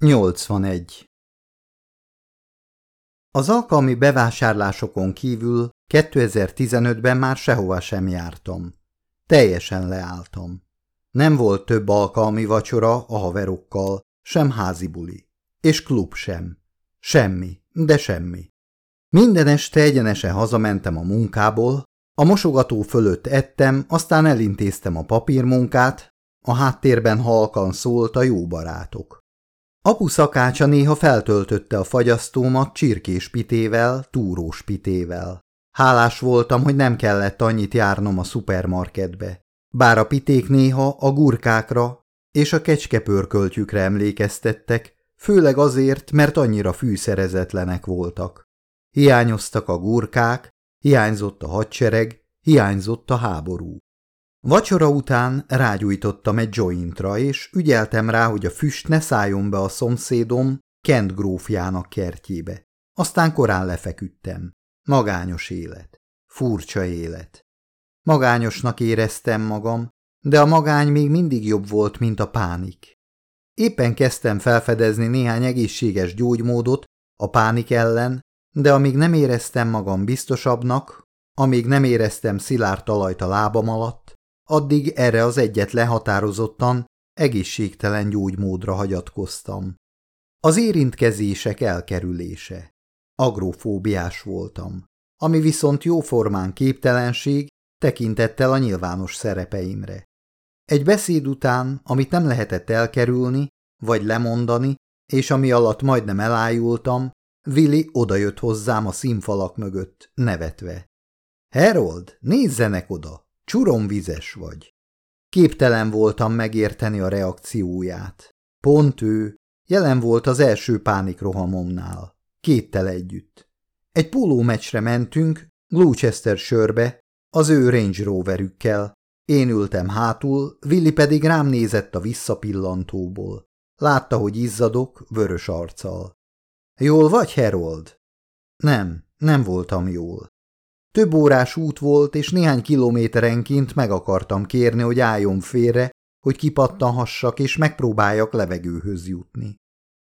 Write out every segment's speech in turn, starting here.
81. Az alkalmi bevásárlásokon kívül 2015-ben már sehova sem jártam. Teljesen leálltam. Nem volt több alkalmi vacsora a haverokkal, sem házi buli. És klub sem. Semmi, de semmi. Minden este egyenesen hazamentem a munkából, a mosogató fölött ettem, aztán elintéztem a papírmunkát, a háttérben halkan szólt a jó barátok. Apu szakácsa néha feltöltötte a fagyasztómat csirkés pitével, túrós pitével. Hálás voltam, hogy nem kellett annyit járnom a szupermarketbe. Bár a piték néha a gurkákra és a kecskepörköltjükre emlékeztettek, főleg azért, mert annyira fűszerezetlenek voltak. Hiányoztak a gurkák, hiányzott a hadsereg, hiányzott a háború. Vacsora után rágyújtottam egy jointra, és ügyeltem rá, hogy a füst ne szálljon be a szomszédom Kent grófjának kertjébe. Aztán korán lefeküdtem. Magányos élet. Furcsa élet. Magányosnak éreztem magam, de a magány még mindig jobb volt, mint a pánik. Éppen kezdtem felfedezni néhány egészséges gyógymódot a pánik ellen, de amíg nem éreztem magam biztosabbnak, amíg nem éreztem szilárd talajt a lábam alatt, addig erre az egyetlen határozottan egészségtelen gyógymódra hagyatkoztam. Az érintkezések elkerülése. Agrofóbiás voltam, ami viszont jóformán képtelenség tekintettel a nyilvános szerepeimre. Egy beszéd után, amit nem lehetett elkerülni, vagy lemondani, és ami alatt majdnem elájultam, Willi odajött hozzám a színfalak mögött, nevetve. Herold, nézzenek oda! Csuromvizes vagy. Képtelen voltam megérteni a reakcióját. Pont ő, jelen volt az első pánikrohamomnál. Kéttel együtt. Egy pólómeccsre mentünk, Gloucester sörbe, az ő Range Roverükkel. Én ültem hátul, Willi pedig rám nézett a visszapillantóból. Látta, hogy izzadok, vörös arccal. Jól vagy, Herold? Nem, nem voltam jól. Több órás út volt, és néhány kilométerenként meg akartam kérni, hogy álljon félre, hogy kipattanhassak és megpróbáljak levegőhöz jutni.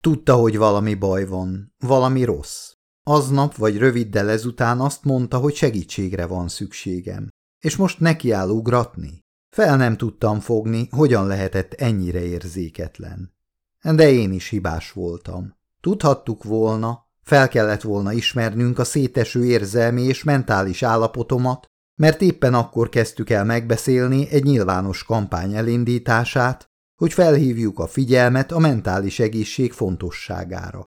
Tudta, hogy valami baj van, valami rossz. Aznap vagy röviddel ezután azt mondta, hogy segítségre van szükségem. És most nekiáll ugratni? Fel nem tudtam fogni, hogyan lehetett ennyire érzéketlen. De én is hibás voltam. Tudhattuk volna, fel kellett volna ismernünk a széteső érzelmi és mentális állapotomat, mert éppen akkor kezdtük el megbeszélni egy nyilvános kampány elindítását, hogy felhívjuk a figyelmet a mentális egészség fontosságára.